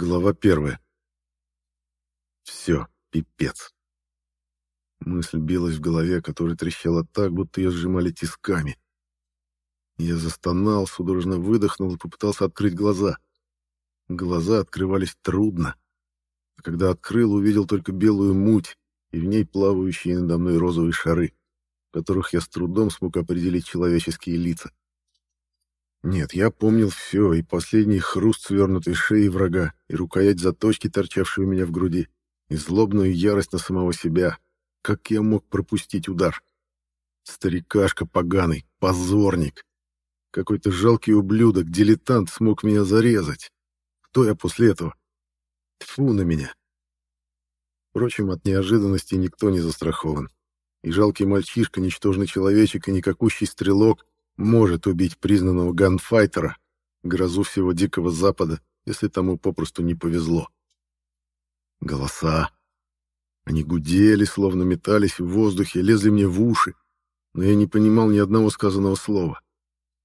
Глава первая. Все, пипец. Мысль билась в голове, которая трещала так, будто ее сжимали тисками. Я застонал, судорожно выдохнул и попытался открыть глаза. Глаза открывались трудно. А когда открыл, увидел только белую муть и в ней плавающие надо мной розовые шары, в которых я с трудом смог определить человеческие лица. Нет, я помнил все, и последний хруст свернутой шеи врага, и рукоять заточки, торчавшей у меня в груди, и злобную ярость на самого себя. Как я мог пропустить удар? Старикашка поганый, позорник. Какой-то жалкий ублюдок, дилетант смог меня зарезать. Кто я после этого? Тфу на меня. Впрочем, от неожиданности никто не застрахован. И жалкий мальчишка, ничтожный человечек и никакущий стрелок может убить признанного ганфайтера, грозу всего Дикого Запада, если тому попросту не повезло. Голоса. Они гудели, словно метались в воздухе, лезли мне в уши, но я не понимал ни одного сказанного слова.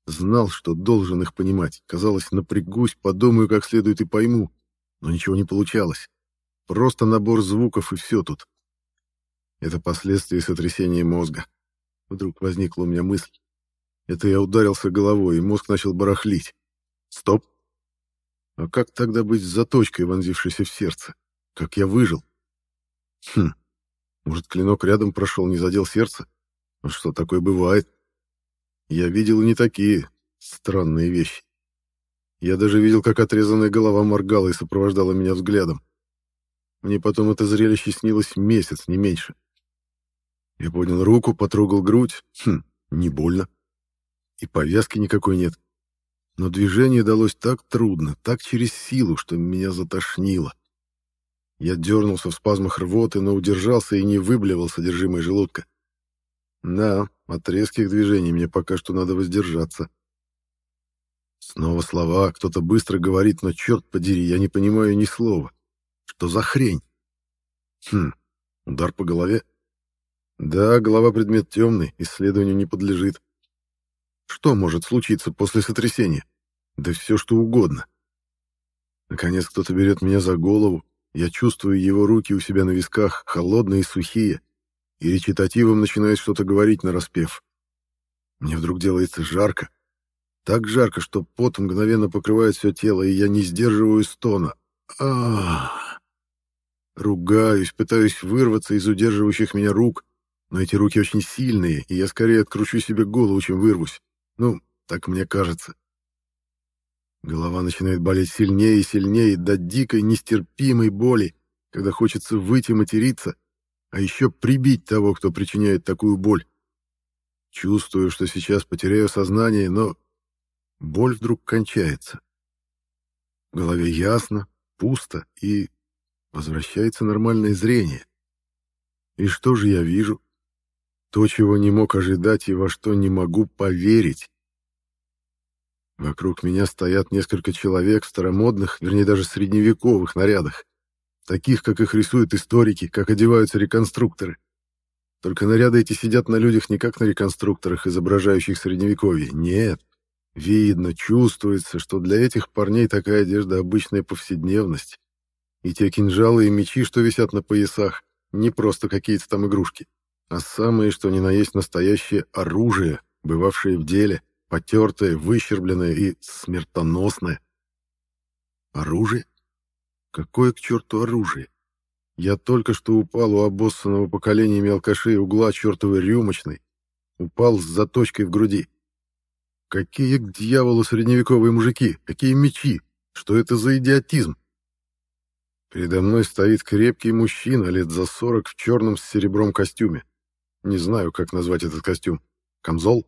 Знал, что должен их понимать. Казалось, напрягусь, подумаю как следует и пойму, но ничего не получалось. Просто набор звуков и все тут. Это последствия сотрясения мозга. Вдруг возникла у меня мысль. Это я ударился головой, и мозг начал барахлить. Стоп. А как тогда быть с заточкой, вонзившейся в сердце? Как я выжил? Хм, может, клинок рядом прошел, не задел сердце? А что такое бывает? Я видел не такие странные вещи. Я даже видел, как отрезанная голова моргала и сопровождала меня взглядом. Мне потом это зрелище снилось месяц, не меньше. Я поднял руку, потрогал грудь. Хм, не больно и повязки никакой нет. Но движение далось так трудно, так через силу, что меня затошнило. Я дернулся в спазмах рвоты, но удержался и не выблевал содержимое желудка. Да, от резких движений мне пока что надо воздержаться. Снова слова, кто-то быстро говорит, но черт подери, я не понимаю ни слова. Что за хрень? Хм, удар по голове? Да, голова предмет темный, исследованию не подлежит. Что может случиться после сотрясения? Да все, что угодно. Наконец кто-то берет меня за голову, я чувствую его руки у себя на висках, холодные и сухие, и речитативом начинает что-то говорить на распев. Мне вдруг делается жарко. Так жарко, что пот мгновенно покрывает все тело, и я не сдерживаю стона. а Ругаюсь, пытаюсь вырваться из удерживающих меня рук, но эти руки очень сильные, и я скорее откручу себе голову, чем вырвусь. Ну, так мне кажется. Голова начинает болеть сильнее и сильнее, до дикой нестерпимой боли, когда хочется выйти материться, а еще прибить того, кто причиняет такую боль. Чувствую, что сейчас потеряю сознание, но боль вдруг кончается. В голове ясно, пусто и возвращается нормальное зрение. И что же я вижу? То, чего не мог ожидать и во что не могу поверить. Вокруг меня стоят несколько человек в старомодных, вернее даже средневековых нарядах. Таких, как их рисуют историки, как одеваются реконструкторы. Только наряды эти сидят на людях не как на реконструкторах, изображающих средневековье. Нет. Видно, чувствуется, что для этих парней такая одежда — обычная повседневность. И те кинжалы и мечи, что висят на поясах, не просто какие-то там игрушки а самое, что ни на есть настоящее оружие, бывавшее в деле, потертое, выщербленное и смертоносное. Оружие? Какое к черту оружие? Я только что упал у обоссанного поколениями алкашей угла чертовой рюмочной, упал с заточкой в груди. Какие к дьяволу средневековые мужики? Какие мечи? Что это за идиотизм? Передо мной стоит крепкий мужчина лет за сорок в черном с серебром костюме. Не знаю, как назвать этот костюм. Камзол?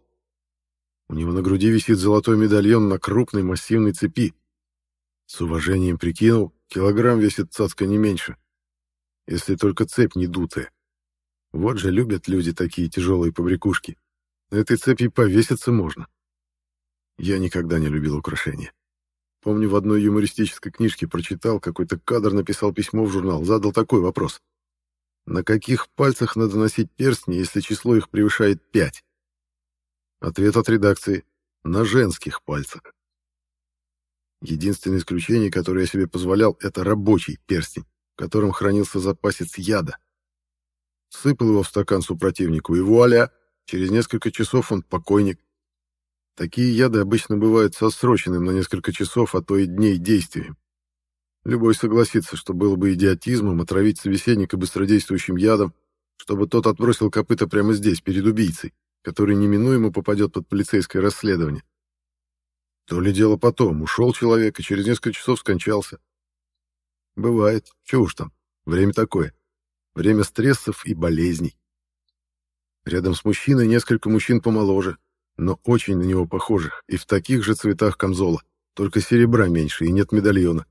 У него на груди висит золотой медальон на крупной массивной цепи. С уважением прикинул, килограмм весит цацка не меньше. Если только цепь не дутая. Вот же любят люди такие тяжелые побрякушки. На этой цепи повеситься можно. Я никогда не любил украшения. Помню, в одной юмористической книжке прочитал, какой-то кадр написал письмо в журнал, задал такой вопрос. На каких пальцах надо носить перстни, если число их превышает 5? Ответ от редакции. На женских пальцах. Единственное исключение, которое я себе позволял, это рабочий перстень, в котором хранился запасец яда. Сыпал его в стакан супротивнику, и вуаля, через несколько часов он покойник. Такие яды обычно бывают со сроченным на несколько часов, а то и дней действием. Любой согласится, что было бы идиотизмом отравить собеседника быстродействующим ядом, чтобы тот отбросил копыта прямо здесь, перед убийцей, который неминуемо попадет под полицейское расследование. То ли дело потом, ушел человек и через несколько часов скончался. Бывает, чего уж там, время такое. Время стрессов и болезней. Рядом с мужчиной несколько мужчин помоложе, но очень на него похожих, и в таких же цветах камзола, только серебра меньше и нет медальона.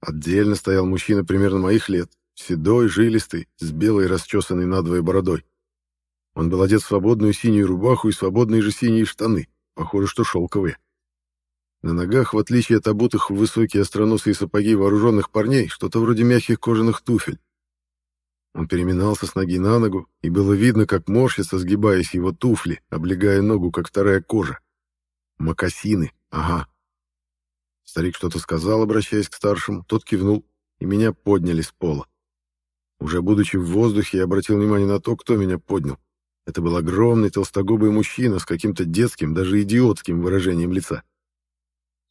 Отдельно стоял мужчина примерно моих лет, седой, жилистый, с белой расчесанной надвое бородой. Он был одет в свободную синюю рубаху и свободные же синие штаны, похоже, что шелковые. На ногах, в отличие от обутых в высокие остроносые сапоги вооруженных парней, что-то вроде мягких кожаных туфель. Он переминался с ноги на ногу, и было видно, как морщится, сгибаясь его туфли, облегая ногу, как вторая кожа. Макасины, ага. Старик что-то сказал, обращаясь к старшему, тот кивнул, и меня подняли с пола. Уже будучи в воздухе, я обратил внимание на то, кто меня поднял. Это был огромный толстогубый мужчина с каким-то детским, даже идиотским выражением лица.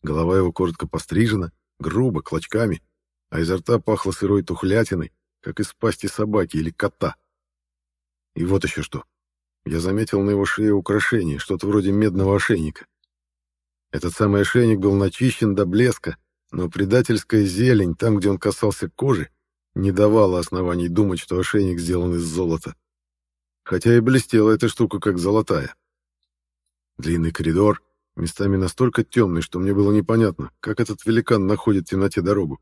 Голова его коротко пострижена, грубо, клочками, а изо рта пахло сырой тухлятиной, как из пасти собаки или кота. И вот еще что. Я заметил на его шее украшение, что-то вроде медного ошейника. Этот самый ошейник был начищен до блеска, но предательская зелень, там, где он касался кожи, не давала оснований думать, что ошейник сделан из золота. Хотя и блестела эта штука, как золотая. Длинный коридор, местами настолько темный, что мне было непонятно, как этот великан находит в темноте дорогу.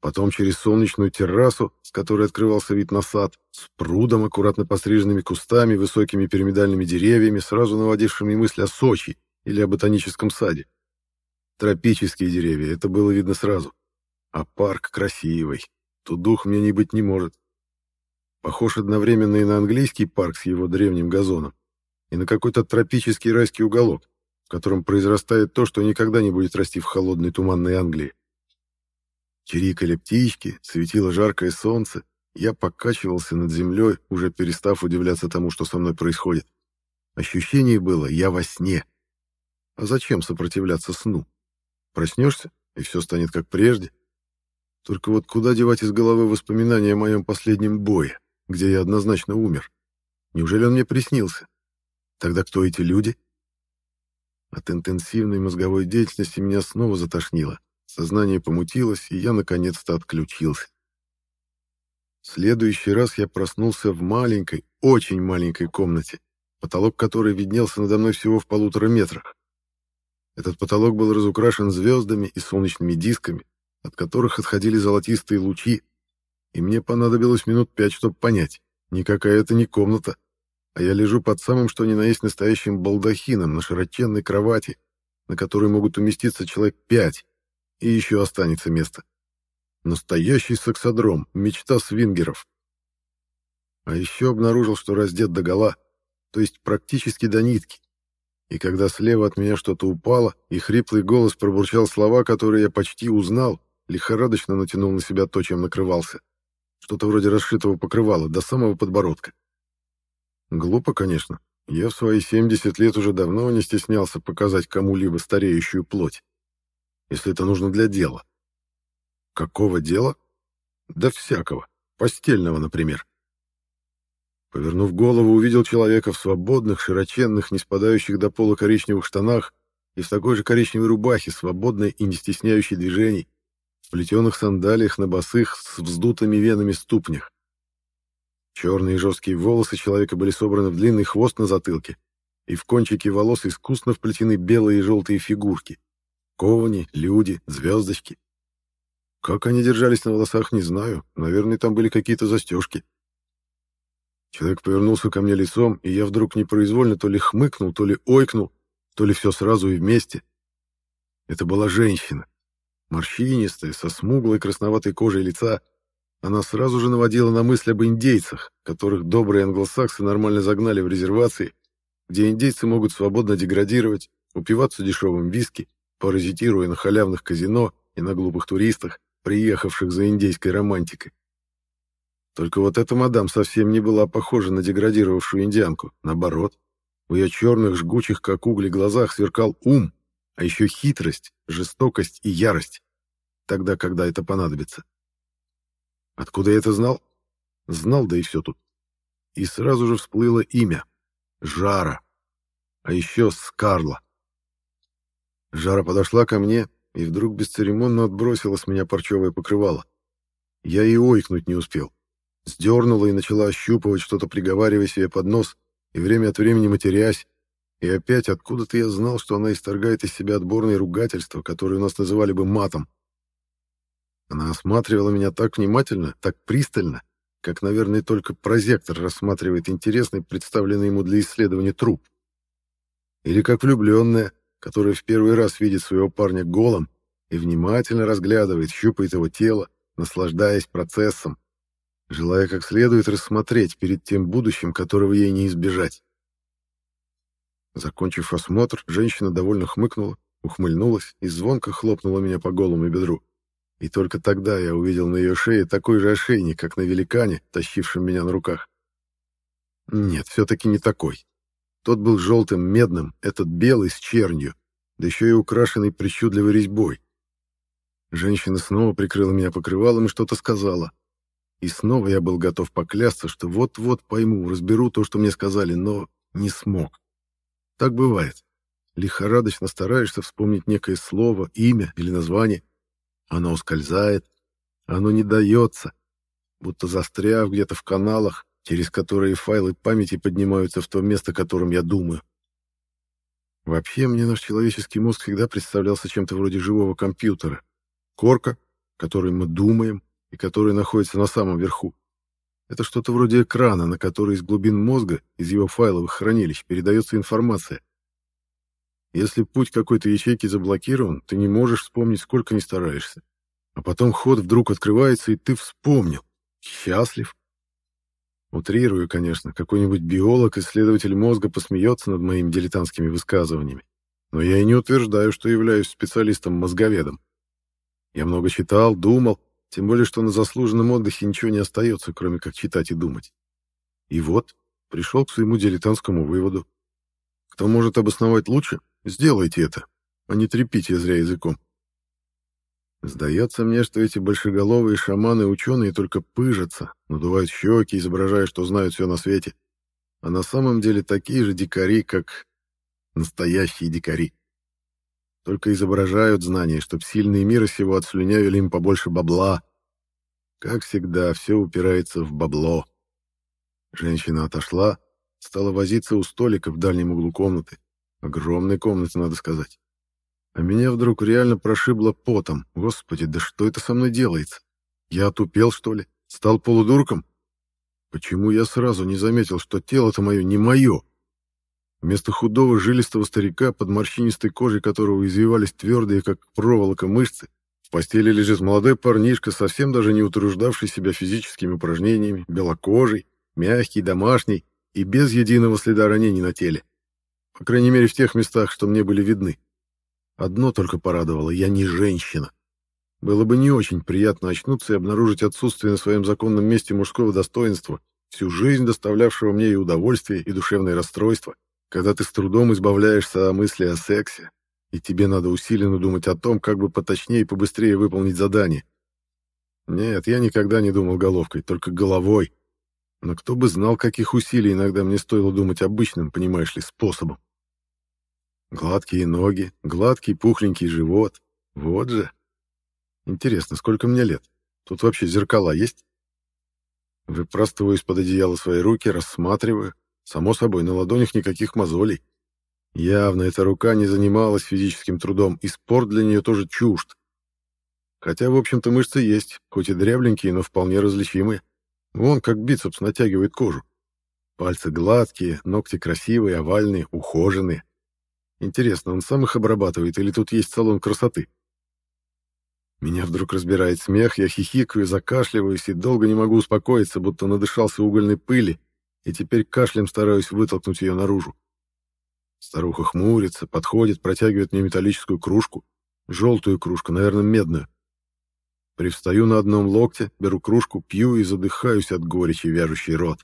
Потом через солнечную террасу, с которой открывался вид на сад, с прудом, аккуратно постриженными кустами, высокими пирамидальными деревьями, сразу наводившими мысль о Сочи или о ботаническом саде. Тропические деревья, это было видно сразу. А парк красивый. Тут дух мне не быть не может. Похож одновременно и на английский парк с его древним газоном, и на какой-то тропический райский уголок, в котором произрастает то, что никогда не будет расти в холодной туманной Англии. Чирикали птички, светило жаркое солнце, я покачивался над землей, уже перестав удивляться тому, что со мной происходит. Ощущение было «я во сне». А зачем сопротивляться сну? Проснешься, и все станет как прежде. Только вот куда девать из головы воспоминания о моем последнем бое, где я однозначно умер? Неужели он мне приснился? Тогда кто эти люди? От интенсивной мозговой деятельности меня снова затошнило. Сознание помутилось, и я наконец-то отключился. В следующий раз я проснулся в маленькой, очень маленькой комнате, потолок которой виднелся надо мной всего в полутора метрах. Этот потолок был разукрашен звездами и солнечными дисками, от которых отходили золотистые лучи, и мне понадобилось минут пять, чтобы понять, никакая это не комната, а я лежу под самым что ни на есть настоящим балдахином на широченной кровати, на которой могут уместиться человек пять, и еще останется место. Настоящий сексодром, мечта свингеров. А еще обнаружил, что раздет догола, то есть практически до нитки. И когда слева от меня что-то упало, и хриплый голос пробурчал слова, которые я почти узнал, лихорадочно натянул на себя то, чем накрывался. Что-то вроде расшитого покрывала, до самого подбородка. Глупо, конечно. Я в свои 70 лет уже давно не стеснялся показать кому-либо стареющую плоть если это нужно для дела. Какого дела? Да всякого. Постельного, например. Повернув голову, увидел человека в свободных, широченных, не спадающих до пола коричневых штанах и в такой же коричневой рубахе, свободной и не стесняющей движений, в плетеных сандалиях на босых с вздутыми венами ступнях. Черные жесткие волосы человека были собраны в длинный хвост на затылке, и в кончике волос искусно вплетены белые и желтые фигурки — Ковани, люди, звездочки. Как они держались на волосах, не знаю. Наверное, там были какие-то застежки. Человек повернулся ко мне лицом, и я вдруг непроизвольно то ли хмыкнул, то ли ойкнул, то ли все сразу и вместе. Это была женщина. Морщинистая, со смуглой красноватой кожей лица. Она сразу же наводила на мысль об индейцах, которых добрые англосаксы нормально загнали в резервации, где индейцы могут свободно деградировать, упиваться дешевым виски паразитируя на халявных казино и на глупых туристах, приехавших за индейской романтикой. Только вот эта мадам совсем не была похожа на деградировавшую индианку. Наоборот, в ее черных, жгучих, как угли, глазах сверкал ум, а еще хитрость, жестокость и ярость. Тогда, когда это понадобится. Откуда я это знал? Знал, да и все тут. И сразу же всплыло имя. Жара. А еще Скарла. Жара подошла ко мне и вдруг бесцеремонно отбросила с меня парчевое покрывало. Я и ойкнуть не успел. Сдернула и начала ощупывать что-то, приговаривая себе под нос и время от времени матерясь. И опять откуда-то я знал, что она исторгает из себя отборные ругательства, которые у нас называли бы матом. Она осматривала меня так внимательно, так пристально, как, наверное, только прозектор рассматривает интересный, представленный ему для исследования труп. Или как влюбленная, которая в первый раз видит своего парня голым и внимательно разглядывает, щупает его тело, наслаждаясь процессом, желая как следует рассмотреть перед тем будущим, которого ей не избежать. Закончив осмотр, женщина довольно хмыкнула, ухмыльнулась и звонко хлопнула меня по голому бедру. И только тогда я увидел на ее шее такой же ошейник, как на великане, тащившем меня на руках. Нет, все-таки не такой. Тот был желтым, медным, этот белый с чернью, да еще и украшенный причудливой резьбой. Женщина снова прикрыла меня покрывалом и что-то сказала. И снова я был готов поклясться, что вот-вот пойму, разберу то, что мне сказали, но не смог. Так бывает. Лихорадочно стараешься вспомнить некое слово, имя или название, оно ускользает, оно не дается, будто застряв где-то в каналах, через которые файлы памяти поднимаются в то место, о котором я думаю. Вообще, мне наш человеческий мозг всегда представлялся чем-то вроде живого компьютера. Корка, которой мы думаем и которая находится на самом верху. Это что-то вроде экрана, на который из глубин мозга, из его файловых хранилищ, передается информация. Если путь какой-то ячейки заблокирован, ты не можешь вспомнить, сколько не стараешься. А потом ход вдруг открывается, и ты вспомнил. Счастлив. Утрирую, конечно, какой-нибудь биолог, исследователь мозга посмеется над моими дилетантскими высказываниями. Но я и не утверждаю, что являюсь специалистом-мозговедом. Я много читал, думал, тем более, что на заслуженном отдыхе ничего не остается, кроме как читать и думать. И вот, пришел к своему дилетантскому выводу. Кто может обосновать лучше, Сделайте это, а не трепите зря языком. Сдается мне, что эти большеголовые шаманы-ученые только пыжатся, надувают щеки, изображая, что знают все на свете. А на самом деле такие же дикари, как настоящие дикари. Только изображают знания, чтоб сильные мира сего отслюнявили им побольше бабла. Как всегда, все упирается в бабло. Женщина отошла, стала возиться у столика в дальнем углу комнаты. Огромная комната, надо сказать. А меня вдруг реально прошибло потом. Господи, да что это со мной делается? Я отупел, что ли? Стал полудурком? Почему я сразу не заметил, что тело-то мое не мое? Вместо худого жилистого старика, под морщинистой кожей которого извивались твердые, как проволока, мышцы, в постели лежит молодой парнишка, совсем даже не утруждавший себя физическими упражнениями, белокожий, мягкий, домашний и без единого следа ранений на теле. По крайней мере, в тех местах, что мне были видны. Одно только порадовало — я не женщина. Было бы не очень приятно очнуться и обнаружить отсутствие на своем законном месте мужского достоинства, всю жизнь доставлявшего мне и удовольствие, и душевное расстройство, когда ты с трудом избавляешься от мысли о сексе, и тебе надо усиленно думать о том, как бы поточнее и побыстрее выполнить задание. Нет, я никогда не думал головкой, только головой. Но кто бы знал, каких усилий иногда мне стоило думать обычным, понимаешь ли, способом. Гладкие ноги, гладкий пухленький живот. Вот же. Интересно, сколько мне лет? Тут вообще зеркала есть? Выпростываю из-под одеяла свои руки, рассматриваю. Само собой, на ладонях никаких мозолей. Явно эта рука не занималась физическим трудом, и спорт для нее тоже чужд. Хотя, в общем-то, мышцы есть, хоть и дрябленькие, но вполне различимые. Вон как бицепс натягивает кожу. Пальцы гладкие, ногти красивые, овальные, ухоженные. Интересно, он сам их обрабатывает или тут есть салон красоты? Меня вдруг разбирает смех, я хихикаю, закашливаюсь и долго не могу успокоиться, будто надышался угольной пыли, и теперь кашлем стараюсь вытолкнуть ее наружу. Старуха хмурится, подходит, протягивает мне металлическую кружку. Желтую кружку, наверное, медную. Привстаю на одном локте, беру кружку, пью и задыхаюсь от горечи, вяжущий рот.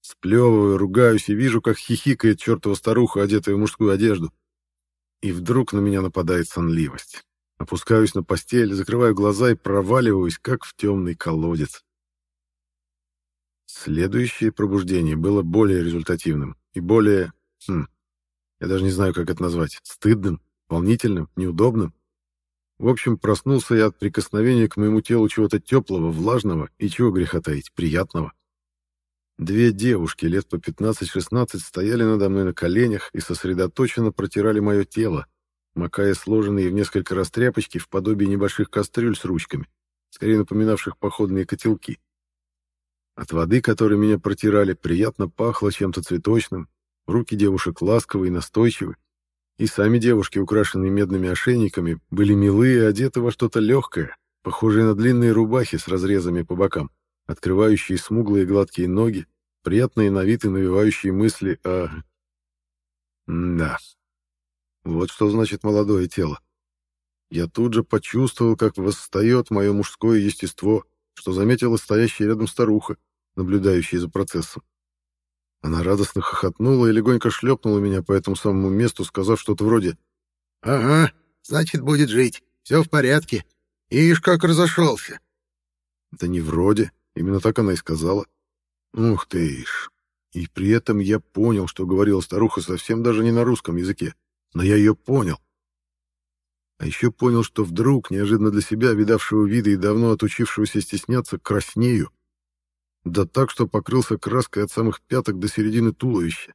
Сплевываю, ругаюсь и вижу, как хихикает чертова старуха, одетая в мужскую одежду. И вдруг на меня нападает сонливость. Опускаюсь на постель, закрываю глаза и проваливаюсь, как в темный колодец. Следующее пробуждение было более результативным и более... Хм, я даже не знаю, как это назвать. Стыдным, волнительным, неудобным. В общем, проснулся я от прикосновения к моему телу чего-то теплого, влажного и, чего греха таить, приятного. Две девушки лет по 15-16 стояли надо мной на коленях и сосредоточенно протирали мое тело, макая сложенные в несколько раз тряпочки в подобие небольших кастрюль с ручками, скорее напоминавших походные котелки. От воды, которой меня протирали, приятно пахло чем-то цветочным, руки девушек ласковые и настойчивы, и сами девушки, украшенные медными ошейниками, были милые и одеты во что-то легкое, похожее на длинные рубахи с разрезами по бокам, открывающие смуглые гладкие ноги, приятные на вид и навевающие мысли о... да. Вот что значит молодое тело. Я тут же почувствовал, как восстает мое мужское естество, что заметила стоящая рядом старуха, наблюдающая за процессом. Она радостно хохотнула и легонько шлепнула меня по этому самому месту, сказав что-то вроде «Ага, значит, будет жить. Все в порядке. Ишь, как разошелся». Да не вроде. Именно так она и сказала. Ух ты ишь. И при этом я понял, что говорила старуха совсем даже не на русском языке. Но я ее понял. А еще понял, что вдруг, неожиданно для себя, видавшего вида и давно отучившегося стесняться, краснею. Да так, что покрылся краской от самых пяток до середины туловища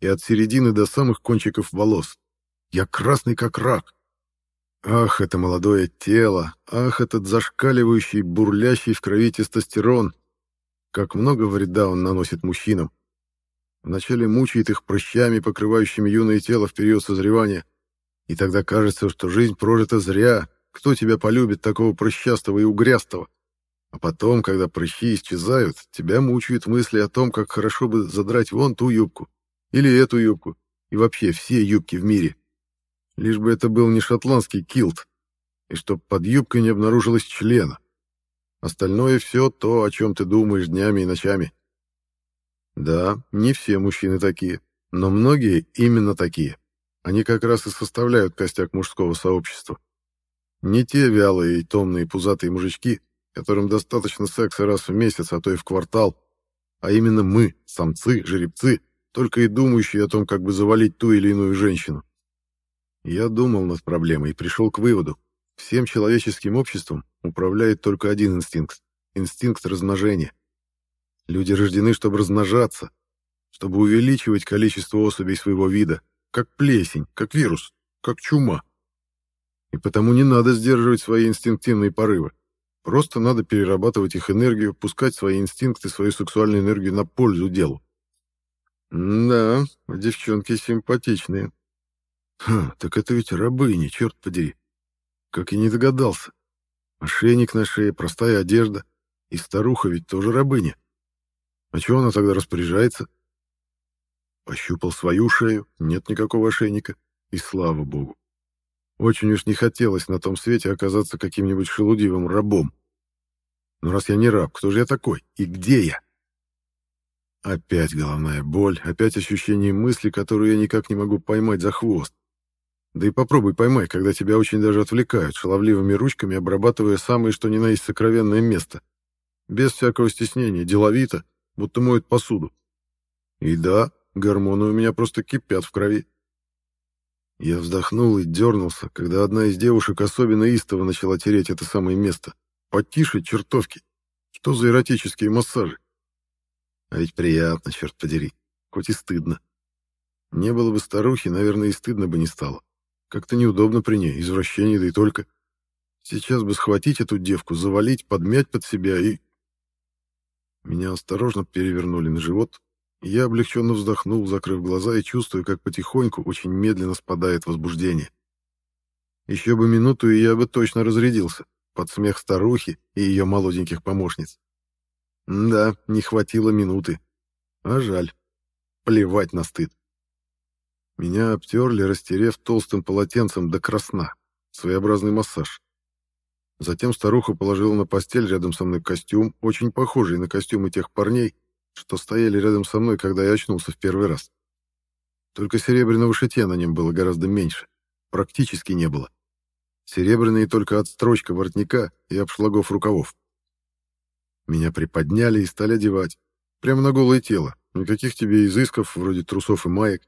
и от середины до самых кончиков волос. Я красный как рак. Ах, это молодое тело, ах, этот зашкаливающий, бурлящий в крови тестостерон. Как много вреда он наносит мужчинам. Вначале мучает их прыщами, покрывающими юное тело в период созревания, и тогда кажется, что жизнь прожита зря. Кто тебя полюбит, такого прыщастого и угрястого? А потом, когда прыщи исчезают, тебя мучают мысли о том, как хорошо бы задрать вон ту юбку, или эту юбку, и вообще все юбки в мире. Лишь бы это был не шотландский килт, и чтоб под юбкой не обнаружилось члена. Остальное все то, о чем ты думаешь днями и ночами. Да, не все мужчины такие, но многие именно такие. Они как раз и составляют костяк мужского сообщества. Не те вялые и томные пузатые мужички, которым достаточно секса раз в месяц, а то и в квартал, а именно мы, самцы, жеребцы, только и думающие о том, как бы завалить ту или иную женщину. Я думал над проблемой и пришел к выводу. Всем человеческим обществом управляет только один инстинкт — инстинкт размножения. Люди рождены, чтобы размножаться, чтобы увеличивать количество особей своего вида, как плесень, как вирус, как чума. И потому не надо сдерживать свои инстинктивные порывы. Просто надо перерабатывать их энергию, пускать свои инстинкты, свою сексуальную энергию на пользу делу. Да, девчонки симпатичные. Ха, так это ведь рабыни, черт подери. Как и не догадался. Ошейник на шее, простая одежда. И старуха ведь тоже рабыня. А чего она тогда распоряжается? Пощупал свою шею, нет никакого ошейника. И слава богу. Очень уж не хотелось на том свете оказаться каким-нибудь шелудивым рабом. Но раз я не раб, кто же я такой? И где я? Опять головная боль, опять ощущение мысли, которую я никак не могу поймать за хвост. Да и попробуй поймай, когда тебя очень даже отвлекают, шаловливыми ручками обрабатывая самое что ни на есть сокровенное место. Без всякого стеснения, деловито, будто моют посуду. И да, гормоны у меня просто кипят в крови. Я вздохнул и дернулся, когда одна из девушек особенно истово начала тереть это самое место. Потише, чертовки. Что за эротические массажи? А ведь приятно, черт подери. Хоть и стыдно. Не было бы старухи, наверное, и стыдно бы не стало. Как-то неудобно при ней, извращение, да и только. Сейчас бы схватить эту девку, завалить, подмять под себя и... Меня осторожно перевернули на живот, я облегченно вздохнул, закрыв глаза и чувствуя, как потихоньку, очень медленно спадает возбуждение. Еще бы минуту, и я бы точно разрядился, под смех старухи и ее молоденьких помощниц. Да, не хватило минуты. А жаль. Плевать на стыд. Меня обтерли, растерев толстым полотенцем до красна. своеобразный массаж. Затем старуха положила на постель рядом со мной костюм, очень похожий на костюмы тех парней, что стояли рядом со мной, когда я очнулся в первый раз. Только серебряного шитья на нем было гораздо меньше. Практически не было. Серебряные только отстрочка воротника и обшлагов рукавов. Меня приподняли и стали одевать. Прямо на голое тело. Никаких тебе изысков, вроде трусов и маек.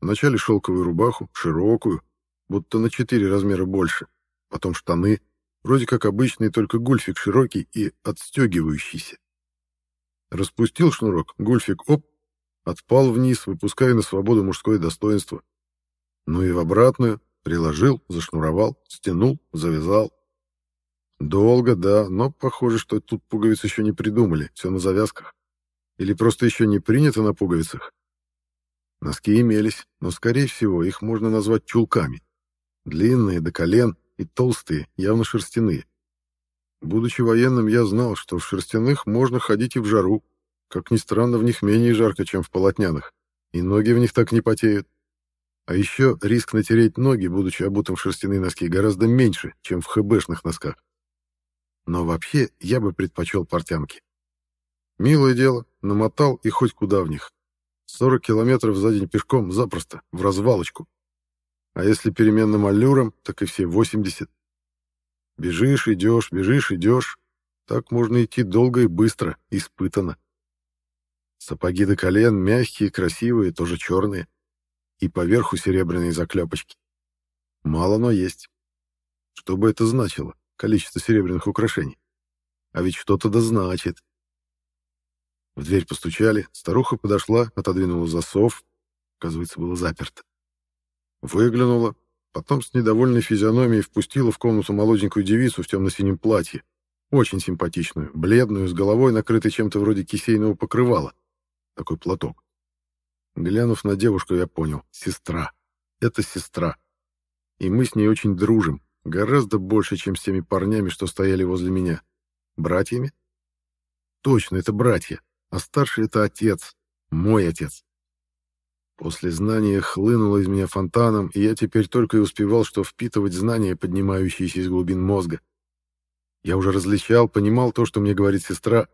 Вначале шелковую рубаху, широкую, будто на четыре размера больше. Потом штаны, вроде как обычный, только гульфик широкий и отстегивающийся. Распустил шнурок, гульфик оп, отпал вниз, выпуская на свободу мужское достоинство. Ну и в обратную, приложил, зашнуровал, стянул, завязал. Долго, да, но похоже, что тут пуговицы еще не придумали, все на завязках. Или просто еще не принято на пуговицах. Носки имелись, но, скорее всего, их можно назвать чулками. Длинные, до колен, и толстые, явно шерстяные. Будучи военным, я знал, что в шерстяных можно ходить и в жару. Как ни странно, в них менее жарко, чем в полотняных, и ноги в них так не потеют. А еще риск натереть ноги, будучи обутым в шерстяные носки, гораздо меньше, чем в хэбэшных носках. Но вообще я бы предпочел портянки. Милое дело, намотал и хоть куда в них. 40 километров за день пешком запросто, в развалочку. А если переменным аллюром, так и все 80. Бежишь, идешь, бежишь, идешь. Так можно идти долго и быстро, испытанно. Сапоги до колен, мягкие, красивые, тоже черные. И поверху серебряные заклепочки. Мало, но есть. Что бы это значило? количество серебряных украшений. А ведь что-то да значит. В дверь постучали, старуха подошла, отодвинула засов. Оказывается, было заперто. Выглянула, потом с недовольной физиономией впустила в комнату молоденькую девицу в темно-синем платье. Очень симпатичную, бледную, с головой накрытой чем-то вроде кисейного покрывала. Такой платок. Глянув на девушку, я понял. Сестра. Это сестра. И мы с ней очень дружим. Гораздо больше, чем с теми парнями, что стояли возле меня. Братьями? Точно, это братья. А старший — это отец. Мой отец. После знания хлынуло из меня фонтаном, и я теперь только и успевал, что впитывать знания, поднимающиеся из глубин мозга. Я уже различал, понимал то, что мне говорит сестра.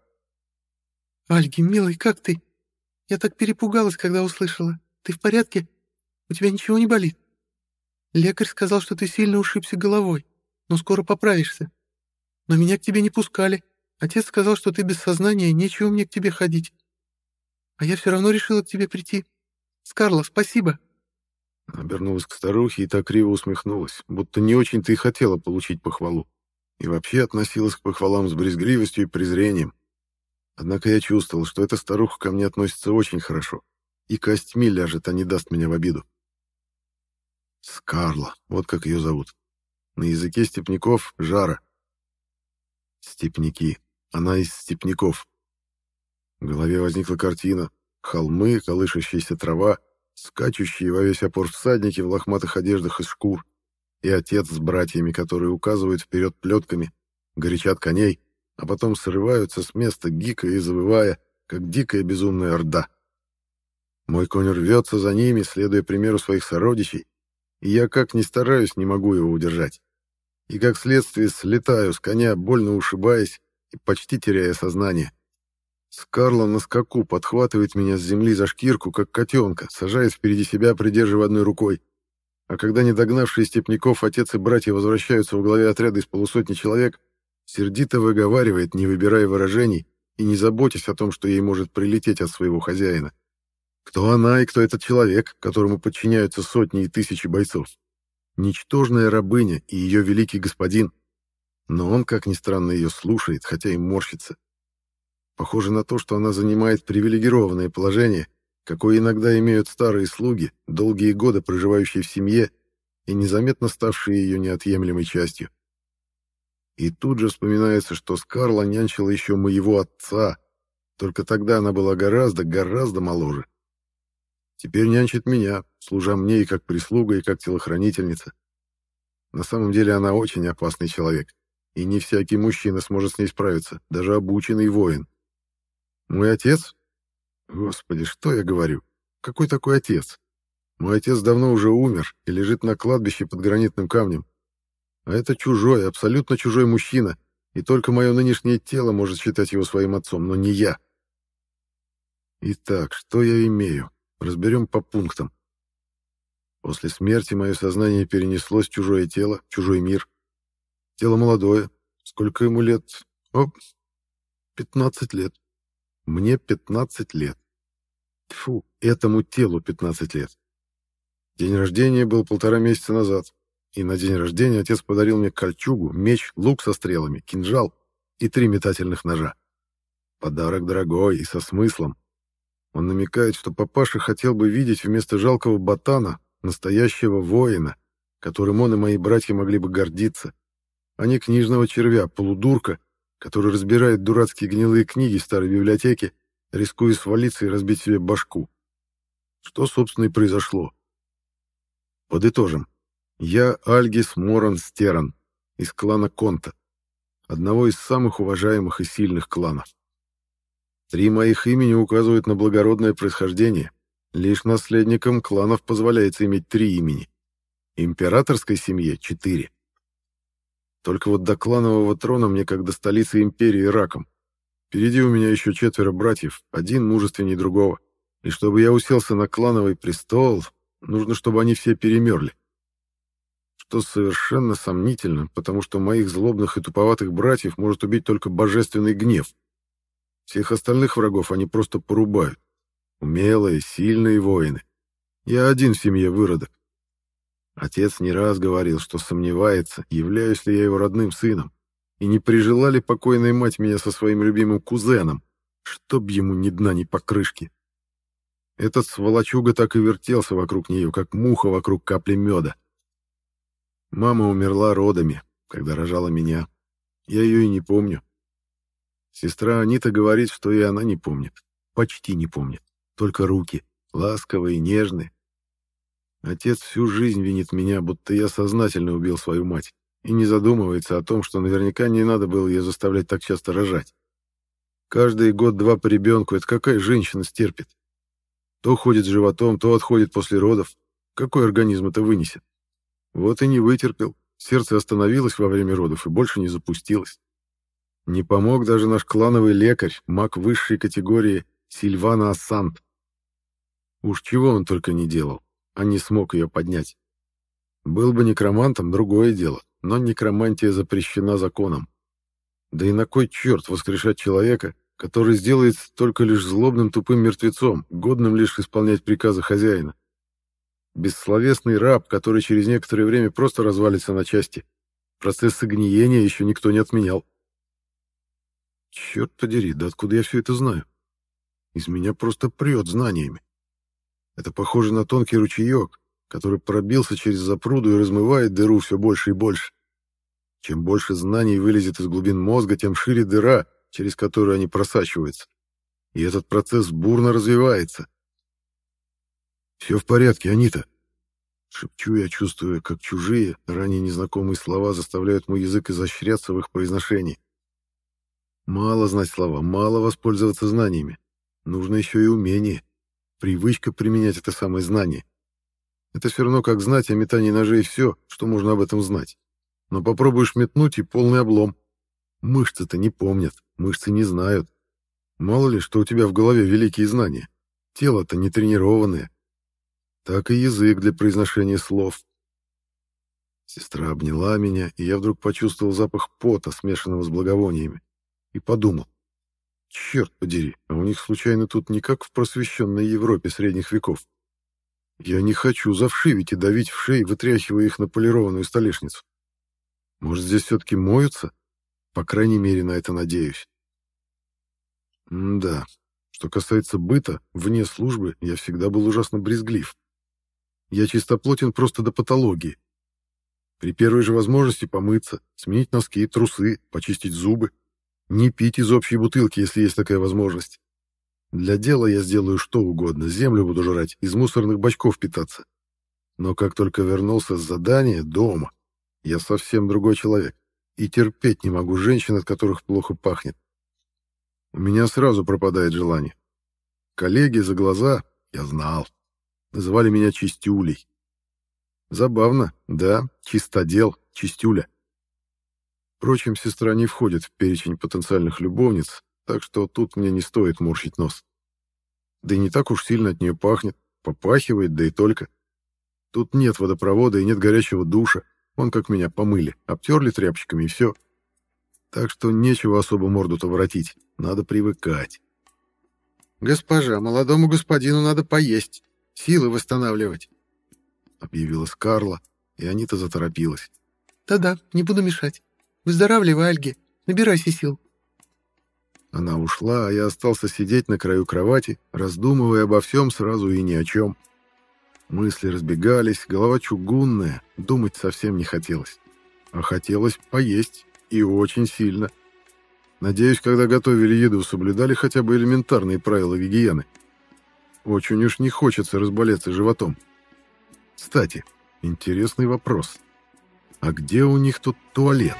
«Альги, милый, как ты? Я так перепугалась, когда услышала. Ты в порядке? У тебя ничего не болит?» Лекарь сказал, что ты сильно ушибся головой, но скоро поправишься. Но меня к тебе не пускали. Отец сказал, что ты без сознания, нечего мне к тебе ходить. А я все равно решила к тебе прийти. Скарла, спасибо. Обернулась к старухе и так криво усмехнулась, будто не очень-то и хотела получить похвалу. И вообще относилась к похвалам с брезгливостью и презрением. Однако я чувствовал, что эта старуха ко мне относится очень хорошо. И костьми ляжет, а не даст меня в обиду. Скарла, вот как ее зовут. На языке степняков — Жара. Степняки. Она из степняков. В голове возникла картина. Холмы, колышащаяся трава, скачущие во весь опор всадники в лохматых одеждах из шкур, и отец с братьями, которые указывают вперед плетками, горячат коней, а потом срываются с места, гикая и завывая, как дикая безумная орда. Мой конь рвется за ними, следуя примеру своих сородичей, и я как ни стараюсь, не могу его удержать. И как следствие слетаю с коня, больно ушибаясь и почти теряя сознание. Скарла на скаку подхватывает меня с земли за шкирку, как котенка, сажает впереди себя, придерживая одной рукой. А когда недогнавшие степняков отец и братья возвращаются в главе отряда из полусотни человек, сердито выговаривает, не выбирая выражений и не заботясь о том, что ей может прилететь от своего хозяина. Кто она и кто этот человек, которому подчиняются сотни и тысячи бойцов? Ничтожная рабыня и ее великий господин. Но он, как ни странно, ее слушает, хотя и морщится. Похоже на то, что она занимает привилегированное положение, какое иногда имеют старые слуги, долгие годы проживающие в семье и незаметно ставшие ее неотъемлемой частью. И тут же вспоминается, что Скарла нянчила еще моего отца, только тогда она была гораздо, гораздо моложе. Теперь нянчит меня, служа мне и как прислуга, и как телохранительница. На самом деле она очень опасный человек, и не всякий мужчина сможет с ней справиться, даже обученный воин. Мой отец? Господи, что я говорю? Какой такой отец? Мой отец давно уже умер и лежит на кладбище под гранитным камнем. А это чужой, абсолютно чужой мужчина, и только мое нынешнее тело может считать его своим отцом, но не я. Итак, что я имею? Разберем по пунктам. После смерти мое сознание перенеслось в чужое тело, в чужой мир. Тело молодое. Сколько ему лет? О, 15 лет. Мне 15 лет. Фу, этому телу 15 лет. День рождения был полтора месяца назад, и на день рождения отец подарил мне кольчугу, меч, лук со стрелами, кинжал и три метательных ножа. Подарок дорогой и со смыслом. Он намекает, что папаша хотел бы видеть вместо жалкого ботана настоящего воина, которым он и мои братья могли бы гордиться, а не книжного червя, полудурка, который разбирает дурацкие гнилые книги старой библиотеки, рискуя свалиться и разбить себе башку. Что, собственно, и произошло. Подытожим. Я Альгис Моран Стеран из клана Конта, одного из самых уважаемых и сильных кланов. Три моих имени указывают на благородное происхождение. Лишь наследникам кланов позволяется иметь три имени. Императорской семье — четыре. Только вот до кланового трона мне как до столицы империи раком. Впереди у меня еще четверо братьев, один мужественнее другого. И чтобы я уселся на клановый престол, нужно, чтобы они все перемерли. Что совершенно сомнительно, потому что моих злобных и туповатых братьев может убить только божественный гнев. Всех остальных врагов они просто порубают. Умелые, сильные воины. Я один в семье выродок. Отец не раз говорил, что сомневается, являюсь ли я его родным сыном, и не прижила ли покойная мать меня со своим любимым кузеном, чтоб ему ни дна, ни покрышки. Этот сволочуга так и вертелся вокруг нее, как муха вокруг капли меда. Мама умерла родами, когда рожала меня. Я ее и не помню. Сестра Анита говорит, что и она не помнит. Почти не помнит. Только руки, ласковые, нежные, Отец всю жизнь винит меня, будто я сознательно убил свою мать, и не задумывается о том, что наверняка не надо было ее заставлять так часто рожать. Каждый год-два по ребенку — это какая женщина стерпит? То ходит с животом, то отходит после родов. Какой организм это вынесет? Вот и не вытерпел. Сердце остановилось во время родов и больше не запустилось. Не помог даже наш клановый лекарь, маг высшей категории Сильвана Ассант. Уж чего он только не делал а не смог ее поднять. Был бы некромантом, другое дело, но некромантия запрещена законом. Да и на кой черт воскрешать человека, который сделается только лишь злобным тупым мертвецом, годным лишь исполнять приказы хозяина? Бессловесный раб, который через некоторое время просто развалится на части. Процессы гниения еще никто не отменял. Черт подери, да откуда я все это знаю? Из меня просто прет знаниями. Это похоже на тонкий ручеек, который пробился через запруду и размывает дыру все больше и больше. Чем больше знаний вылезет из глубин мозга, тем шире дыра, через которую они просачиваются. И этот процесс бурно развивается. «Все в порядке, Анита!» Шепчу я, чувствуя, как чужие, ранее незнакомые слова заставляют мой язык изощряться в их произношении. Мало знать слова, мало воспользоваться знаниями. Нужно еще и умение привычка применять это самое знание. Это все равно как знать о метании ножей все, что можно об этом знать. Но попробуешь метнуть и полный облом. Мышцы-то не помнят, мышцы не знают. Мало ли, что у тебя в голове великие знания. Тело-то не тренированное. Так и язык для произношения слов. Сестра обняла меня, и я вдруг почувствовал запах пота, смешанного с благовониями, и подумал. Черт подери, а у них случайно тут не как в просвещенной Европе средних веков. Я не хочу завшивить и давить в шеи, вытряхивая их на полированную столешницу. Может, здесь все-таки моются? По крайней мере, на это надеюсь. М да, что касается быта, вне службы я всегда был ужасно брезглив. Я чистоплотен просто до патологии. При первой же возможности помыться, сменить носки, трусы, почистить зубы — не пить из общей бутылки, если есть такая возможность. Для дела я сделаю что угодно, землю буду жрать, из мусорных бачков питаться. Но как только вернулся с задания дома, я совсем другой человек. И терпеть не могу женщин, от которых плохо пахнет. У меня сразу пропадает желание. Коллеги за глаза, я знал, называли меня Чистюлей. Забавно, да, чистодел, Чистюля. Впрочем, сестра не входит в перечень потенциальных любовниц, так что тут мне не стоит морщить нос. Да и не так уж сильно от нее пахнет, попахивает, да и только. Тут нет водопровода и нет горячего душа, он как меня помыли, обтерли тряпочками и все. Так что нечего особо морду-то воротить, надо привыкать. «Госпожа, молодому господину надо поесть, силы восстанавливать», — объявила Скарла, и Анита заторопилась. «Да-да, не буду мешать. Выздоравливай, Альги, набирайся сил». Она ушла, а я остался сидеть на краю кровати, раздумывая обо всем сразу и ни о чем. Мысли разбегались, голова чугунная, думать совсем не хотелось. А хотелось поесть, и очень сильно. Надеюсь, когда готовили еду, соблюдали хотя бы элементарные правила гигиены. Очень уж не хочется разболеться животом. Кстати, интересный вопрос. А где у них тут туалет?